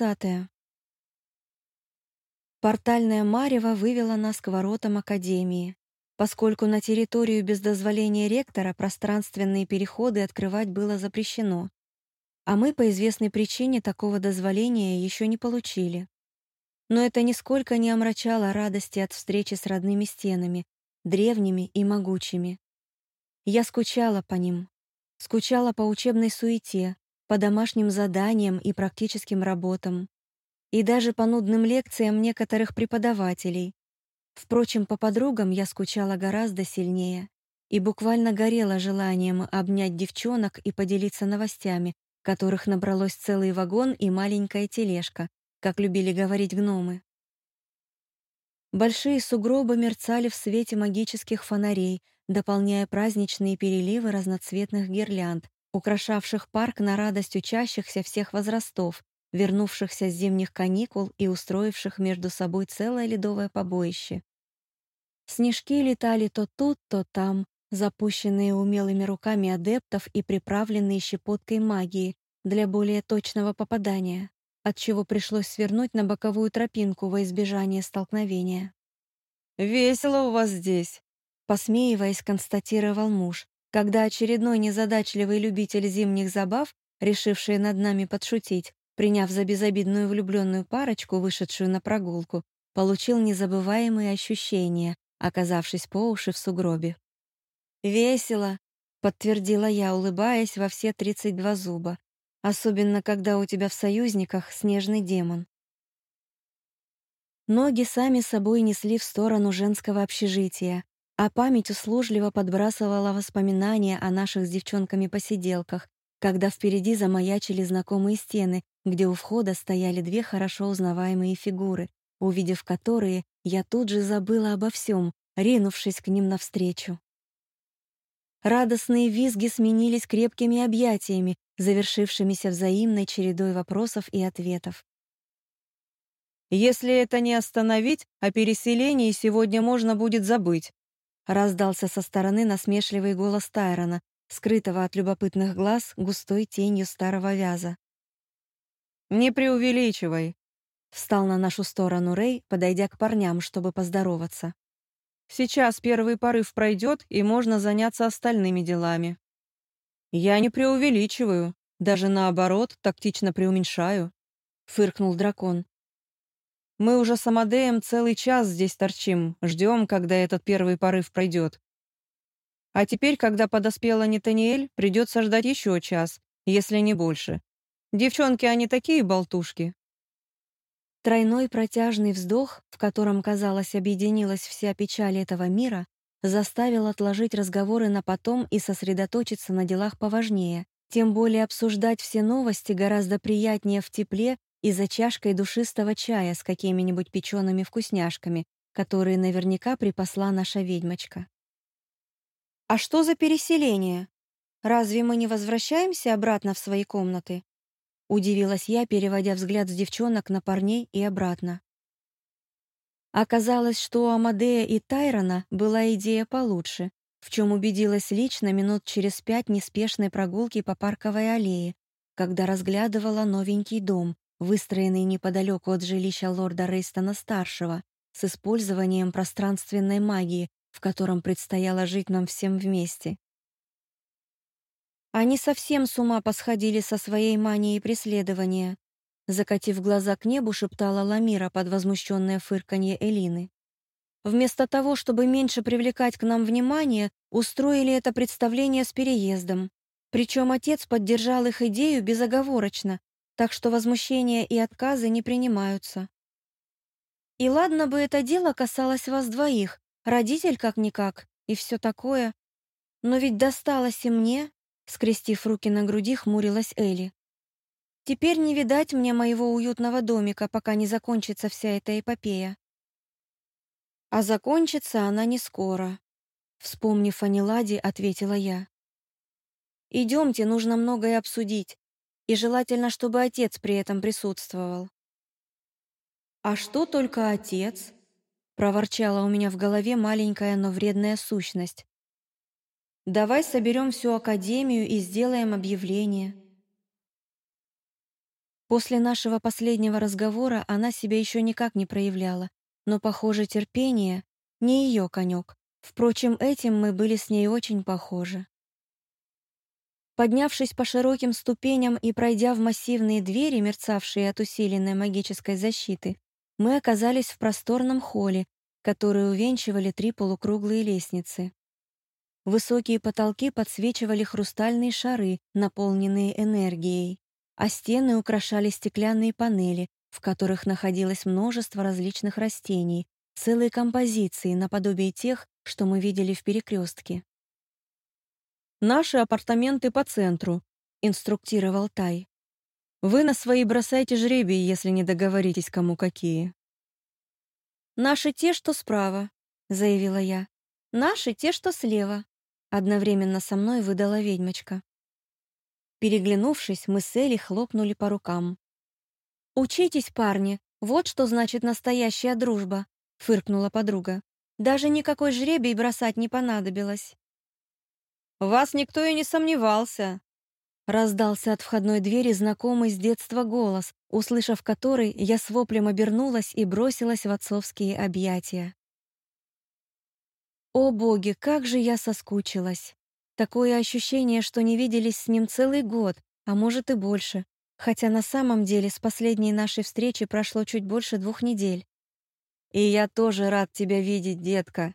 двадцатая. Портальная марева вывела нас к воротам Академии, поскольку на территорию без дозволения ректора пространственные переходы открывать было запрещено, а мы по известной причине такого дозволения еще не получили. Но это нисколько не омрачало радости от встречи с родными стенами, древними и могучими. Я скучала по ним, скучала по учебной суете, по домашним заданиям и практическим работам, и даже по нудным лекциям некоторых преподавателей. Впрочем, по подругам я скучала гораздо сильнее и буквально горела желанием обнять девчонок и поделиться новостями, которых набралось целый вагон и маленькая тележка, как любили говорить гномы. Большие сугробы мерцали в свете магических фонарей, дополняя праздничные переливы разноцветных гирлянд, украшавших парк на радость учащихся всех возрастов, вернувшихся с зимних каникул и устроивших между собой целое ледовое побоище. Снежки летали то тут, то там, запущенные умелыми руками адептов и приправленные щепоткой магии для более точного попадания, отчего пришлось свернуть на боковую тропинку во избежание столкновения. «Весело у вас здесь», — посмеиваясь, констатировал муж, когда очередной незадачливый любитель зимних забав, решивший над нами подшутить, приняв за безобидную влюбленную парочку, вышедшую на прогулку, получил незабываемые ощущения, оказавшись по уши в сугробе. «Весело», — подтвердила я, улыбаясь во все тридцать два зуба, особенно когда у тебя в союзниках снежный демон. Ноги сами собой несли в сторону женского общежития, а память услужливо подбрасывала воспоминания о наших с девчонками посиделках, когда впереди замаячили знакомые стены, где у входа стояли две хорошо узнаваемые фигуры, увидев которые, я тут же забыла обо всем, ринувшись к ним навстречу. Радостные визги сменились крепкими объятиями, завершившимися взаимной чередой вопросов и ответов. «Если это не остановить, о переселении сегодня можно будет забыть», Раздался со стороны насмешливый голос Тайрона, скрытого от любопытных глаз густой тенью старого вяза. «Не преувеличивай», — встал на нашу сторону Рэй, подойдя к парням, чтобы поздороваться. «Сейчас первый порыв пройдет, и можно заняться остальными делами». «Я не преувеличиваю, даже наоборот, тактично преуменьшаю», — фыркнул дракон. Мы уже с Амадеем целый час здесь торчим, ждем, когда этот первый порыв пройдет. А теперь, когда подоспела Нетаниэль, придется ждать еще час, если не больше. Девчонки, они такие болтушки. Тройной протяжный вздох, в котором, казалось, объединилась вся печаль этого мира, заставил отложить разговоры на потом и сосредоточиться на делах поважнее. Тем более обсуждать все новости гораздо приятнее в тепле и за чашкой душистого чая с какими-нибудь печеными вкусняшками, которые наверняка припасла наша ведьмочка. «А что за переселение? Разве мы не возвращаемся обратно в свои комнаты?» Удивилась я, переводя взгляд с девчонок на парней и обратно. Оказалось, что у Амадея и Тайрона была идея получше, в чем убедилась лично минут через пять неспешной прогулки по парковой аллее, когда разглядывала новенький дом, выстроенный неподалеку от жилища лорда Рейстона-старшего, с использованием пространственной магии, в котором предстояло жить нам всем вместе. Они совсем с ума посходили со своей манией преследования. Закатив глаза к небу, шептала Ламира под возмущенное фырканье Элины. Вместо того, чтобы меньше привлекать к нам внимание, устроили это представление с переездом. Причем отец поддержал их идею безоговорочно, так что возмущения и отказы не принимаются. И ладно бы это дело касалось вас двоих, родитель как-никак, и все такое. Но ведь досталось и мне, скрестив руки на груди, хмурилась Элли. Теперь не видать мне моего уютного домика, пока не закончится вся эта эпопея. А закончится она не скоро. Вспомнив о Неладе, ответила я. «Идемте, нужно многое обсудить и желательно, чтобы отец при этом присутствовал. «А что только отец?» — проворчала у меня в голове маленькая, но вредная сущность. «Давай соберем всю академию и сделаем объявление». После нашего последнего разговора она себя еще никак не проявляла, но, похоже, терпение — не ее конек. Впрочем, этим мы были с ней очень похожи. Поднявшись по широким ступеням и пройдя в массивные двери, мерцавшие от усиленной магической защиты, мы оказались в просторном холле, который увенчивали три полукруглые лестницы. Высокие потолки подсвечивали хрустальные шары, наполненные энергией а стены украшали стеклянные панели, в которых находилось множество различных растений, целые композиции наподобие тех, что мы видели в перекрестке. «Наши апартаменты по центру», — инструктировал Тай. «Вы на свои бросайте жребий, если не договоритесь, кому какие». «Наши те, что справа», — заявила я. «Наши те, что слева», — одновременно со мной выдала ведьмочка. Переглянувшись, мы с Элли хлопнули по рукам. «Учитесь, парни, вот что значит настоящая дружба», — фыркнула подруга. «Даже никакой жребий бросать не понадобилось». «Вас никто и не сомневался», — раздался от входной двери знакомый с детства голос, услышав который, я с воплем обернулась и бросилась в отцовские объятия. О боги, как же я соскучилась! Такое ощущение, что не виделись с ним целый год, а может и больше, хотя на самом деле с последней нашей встречи прошло чуть больше двух недель. «И я тоже рад тебя видеть, детка»,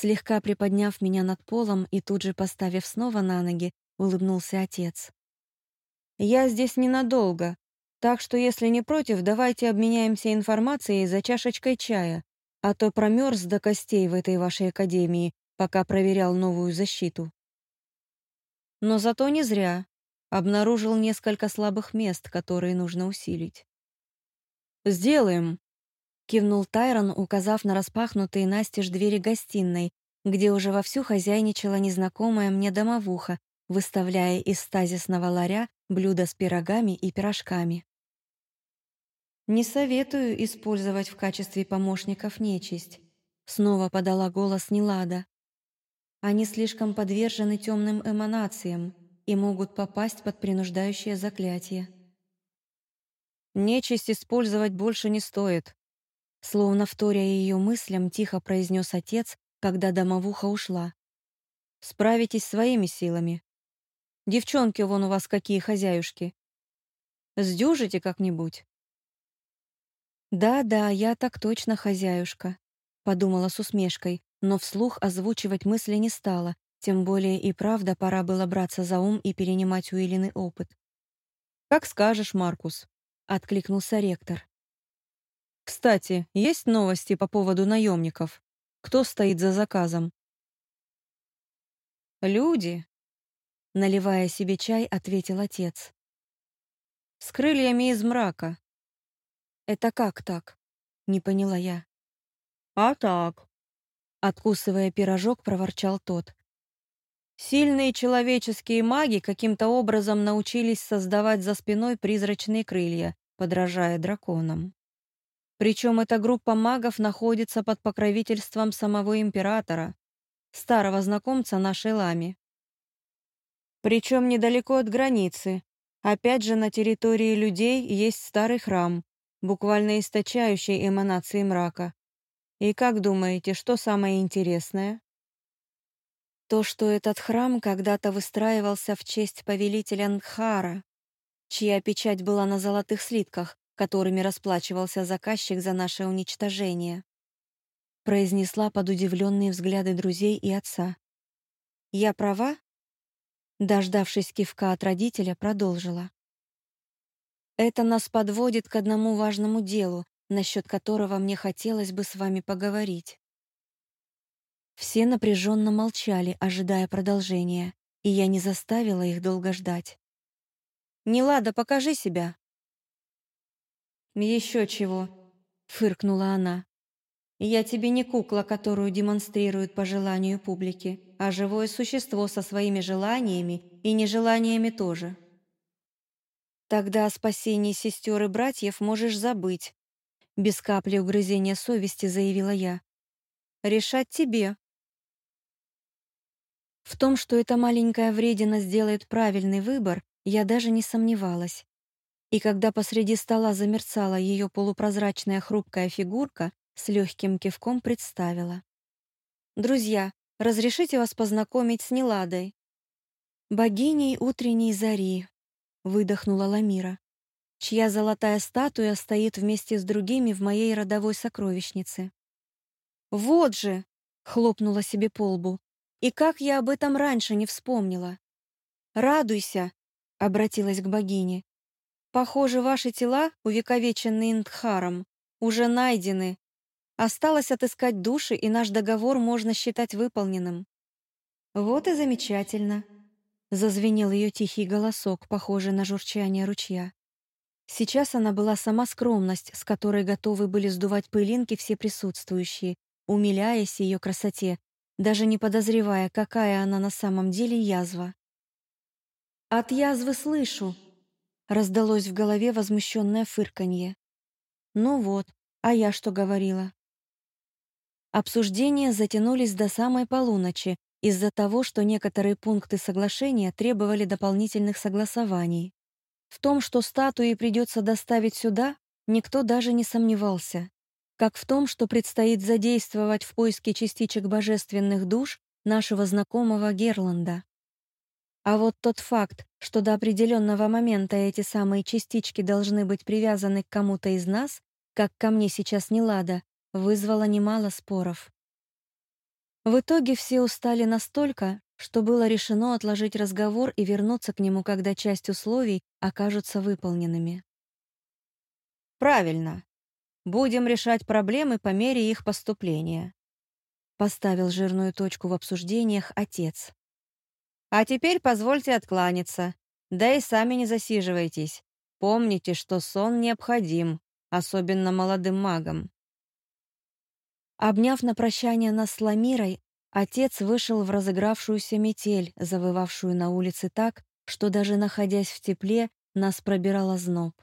Слегка приподняв меня над полом и тут же поставив снова на ноги, улыбнулся отец. «Я здесь ненадолго, так что, если не против, давайте обменяемся информацией за чашечкой чая, а то промерз до костей в этой вашей академии, пока проверял новую защиту». Но зато не зря. Обнаружил несколько слабых мест, которые нужно усилить. «Сделаем», — кивнул Тайрон, указав на распахнутые настежь двери гостиной, где уже вовсю хозяйничала незнакомая мне домовуха, выставляя из стазисного ларя блюда с пирогами и пирожками. «Не советую использовать в качестве помощников нечисть», — снова подала голос Нелада. Они слишком подвержены темным эманациям и могут попасть под принуждающее заклятие. «Нечисть использовать больше не стоит», словно вторя ее мыслям, тихо произнес отец, когда домовуха ушла. «Справитесь своими силами. Девчонки вон у вас какие хозяюшки. Сдюжите как-нибудь?» «Да-да, я так точно хозяюшка», — подумала с усмешкой, но вслух озвучивать мысли не стала, тем более и правда пора было браться за ум и перенимать у Илины опыт. «Как скажешь, Маркус», — откликнулся ректор. «Кстати, есть новости по поводу наемников? Кто стоит за заказом?» «Люди», — наливая себе чай, ответил отец. «С крыльями из мрака». «Это как так?» — не поняла я. «А так», Откусывая пирожок, проворчал тот. Сильные человеческие маги каким-то образом научились создавать за спиной призрачные крылья, подражая драконам. Причем эта группа магов находится под покровительством самого императора, старого знакомца нашей Лами. Причем недалеко от границы. Опять же, на территории людей есть старый храм, буквально источающий эманации мрака, и как думаете, что самое интересное? То, что этот храм когда-то выстраивался в честь повелителя Нгхара, чья печать была на золотых слитках, которыми расплачивался заказчик за наше уничтожение, произнесла под удивленные взгляды друзей и отца. «Я права?» Дождавшись кивка от родителя, продолжила. «Это нас подводит к одному важному делу, насчет которого мне хотелось бы с вами поговорить. Все напряженно молчали, ожидая продолжения, и я не заставила их долго ждать. «Нелада, покажи себя!» «Еще чего!» — фыркнула она. «Я тебе не кукла, которую демонстрируют по желанию публики, а живое существо со своими желаниями и нежеланиями тоже». «Тогда о спасении сестер и братьев можешь забыть, без капли угрызения совести заявила я. «Решать тебе». В том, что эта маленькая вредина сделает правильный выбор, я даже не сомневалась. И когда посреди стола замерцала ее полупрозрачная хрупкая фигурка, с легким кивком представила. «Друзья, разрешите вас познакомить с Неладой?» «Богиней утренней зари», — выдохнула Ламира, чья золотая статуя стоит вместе с другими в моей родовой сокровищнице. «Вот же!» — хлопнула себе по лбу. «И как я об этом раньше не вспомнила!» «Радуйся!» — обратилась к богине. «Похоже, ваши тела, увековеченные Индхаром, уже найдены. Осталось отыскать души, и наш договор можно считать выполненным». «Вот и замечательно!» — зазвенел ее тихий голосок, похожий на журчание ручья. Сейчас она была сама скромность, с которой готовы были сдувать пылинки все присутствующие, умиляясь ее красоте, даже не подозревая, какая она на самом деле язва. «От язвы слышу!» — раздалось в голове возмущенное фырканье. «Ну вот, а я что говорила?» Обсуждения затянулись до самой полуночи из-за того, что некоторые пункты соглашения требовали дополнительных согласований. В том, что статуи придется доставить сюда, никто даже не сомневался как в том, что предстоит задействовать в поиске частичек божественных душ нашего знакомого Герланда. А вот тот факт, что до определенного момента эти самые частички должны быть привязаны к кому-то из нас, как ко мне сейчас не лада, вызвало немало споров. В итоге все устали настолько, что было решено отложить разговор и вернуться к нему, когда часть условий окажутся выполненными. «Правильно», Будем решать проблемы по мере их поступления. Поставил жирную точку в обсуждениях отец. А теперь позвольте откланяться. Да и сами не засиживайтесь. Помните, что сон необходим, особенно молодым магам. Обняв на прощание нас с Ламирой, отец вышел в разыгравшуюся метель, завывавшую на улице так, что даже находясь в тепле, нас пробирало зноб.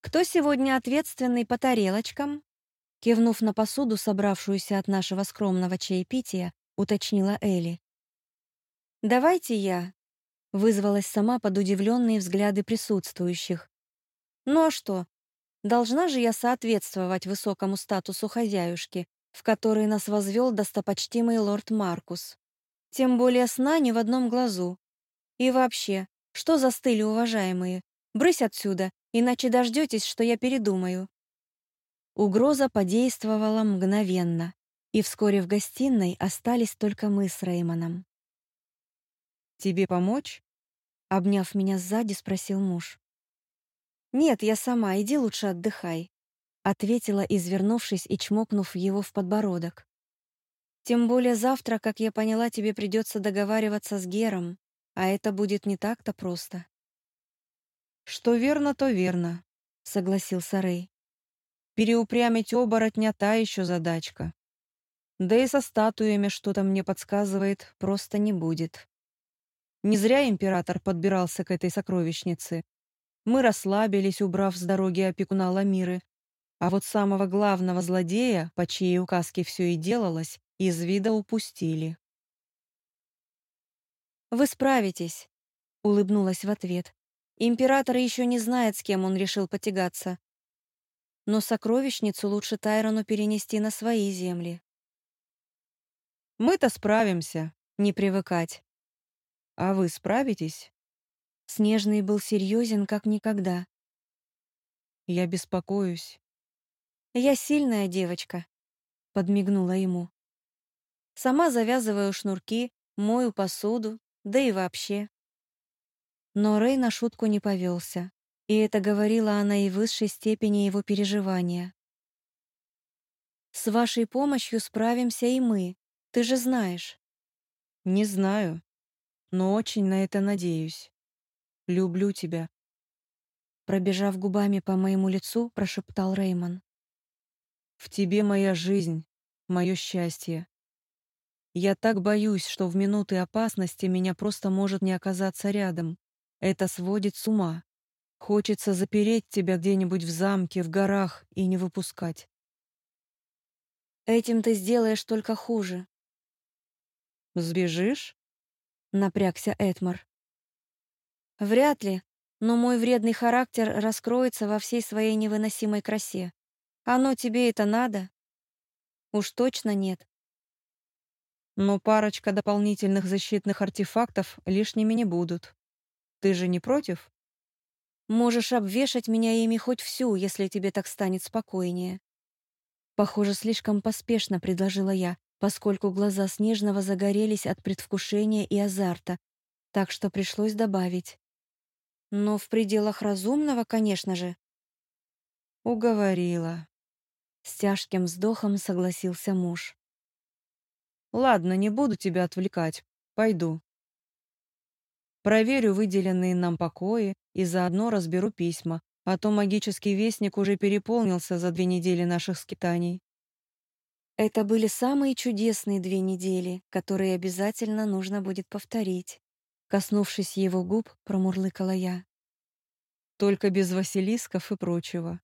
«Кто сегодня ответственный по тарелочкам?» Кивнув на посуду, собравшуюся от нашего скромного чаепития, уточнила Элли. «Давайте я», — вызвалась сама под удивленные взгляды присутствующих. «Ну а что? Должна же я соответствовать высокому статусу хозяюшки, в который нас возвел достопочтимый лорд Маркус. Тем более сна ни в одном глазу. И вообще, что застыли, уважаемые? Брысь отсюда иначе дождетесь, что я передумаю». Угроза подействовала мгновенно, и вскоре в гостиной остались только мы с Реймоном. «Тебе помочь?» — обняв меня сзади, спросил муж. «Нет, я сама, иди лучше отдыхай», — ответила, извернувшись и чмокнув его в подбородок. «Тем более завтра, как я поняла, тебе придется договариваться с Гером, а это будет не так-то просто». «Что верно, то верно», — согласился Рэй. «Переупрямить оборотня та еще задачка. Да и со статуями что-то мне подсказывает, просто не будет. Не зря император подбирался к этой сокровищнице. Мы расслабились, убрав с дороги опекуна Ламиры, а вот самого главного злодея, по чьей указке все и делалось, из вида упустили. «Вы справитесь», — улыбнулась в ответ. Император еще не знает, с кем он решил потягаться. Но сокровищницу лучше Тайрону перенести на свои земли. Мы-то справимся, не привыкать. А вы справитесь? Снежный был серьезен, как никогда. Я беспокоюсь. Я сильная девочка, подмигнула ему. Сама завязываю шнурки, мою посуду, да и вообще. Но Рэй на шутку не повелся, и это говорило о наивысшей степени его переживания. «С вашей помощью справимся и мы, ты же знаешь». «Не знаю, но очень на это надеюсь. Люблю тебя». Пробежав губами по моему лицу, прошептал Реймон. «В тебе моя жизнь, мое счастье. Я так боюсь, что в минуты опасности меня просто может не оказаться рядом. Это сводит с ума. Хочется запереть тебя где-нибудь в замке, в горах и не выпускать. Этим ты сделаешь только хуже. Сбежишь? Напрягся Этмар. Вряд ли. но мой вредный характер раскроется во всей своей невыносимой красе. Оно тебе это надо? Уж точно нет. Но парочка дополнительных защитных артефактов лишними не будут. Ты же не против? Можешь обвешать меня ими хоть всю, если тебе так станет спокойнее. Похоже, слишком поспешно предложила я, поскольку глаза Снежного загорелись от предвкушения и азарта, так что пришлось добавить. Но в пределах разумного, конечно же. Уговорила. С тяжким вздохом согласился муж. Ладно, не буду тебя отвлекать. Пойду. Проверю выделенные нам покои и заодно разберу письма, а то магический вестник уже переполнился за две недели наших скитаний. Это были самые чудесные две недели, которые обязательно нужно будет повторить. Коснувшись его губ, промурлыкала я. Только без Василисков и прочего.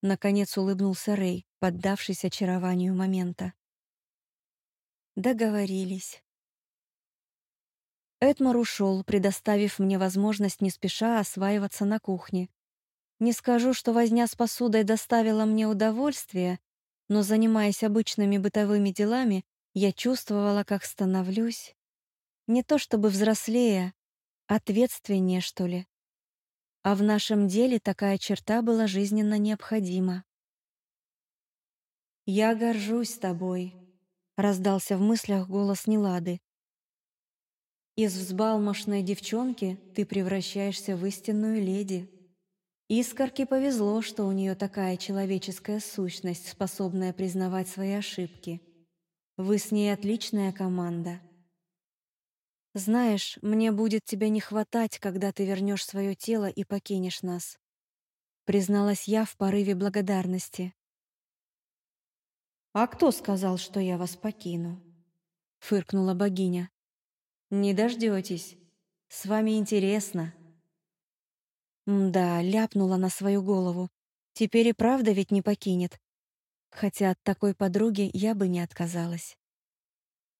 Наконец улыбнулся Рэй, поддавшись очарованию момента. Договорились. Эдмар ушел, предоставив мне возможность не спеша осваиваться на кухне. Не скажу, что возня с посудой доставила мне удовольствие, но, занимаясь обычными бытовыми делами, я чувствовала, как становлюсь не то чтобы взрослее, ответственнее, что ли. А в нашем деле такая черта была жизненно необходима. «Я горжусь тобой», — раздался в мыслях голос Нелады. «Из взбалмошной девчонки ты превращаешься в истинную леди». Искорке повезло, что у нее такая человеческая сущность, способная признавать свои ошибки. Вы с ней отличная команда. Знаешь, мне будет тебя не хватать, когда ты вернешь свое тело и покинешь нас. Призналась я в порыве благодарности. «А кто сказал, что я вас покину?» — фыркнула богиня. «Не дождетесь. С вами интересно». Да, ляпнула на свою голову. Теперь и правда ведь не покинет. Хотя от такой подруги я бы не отказалась.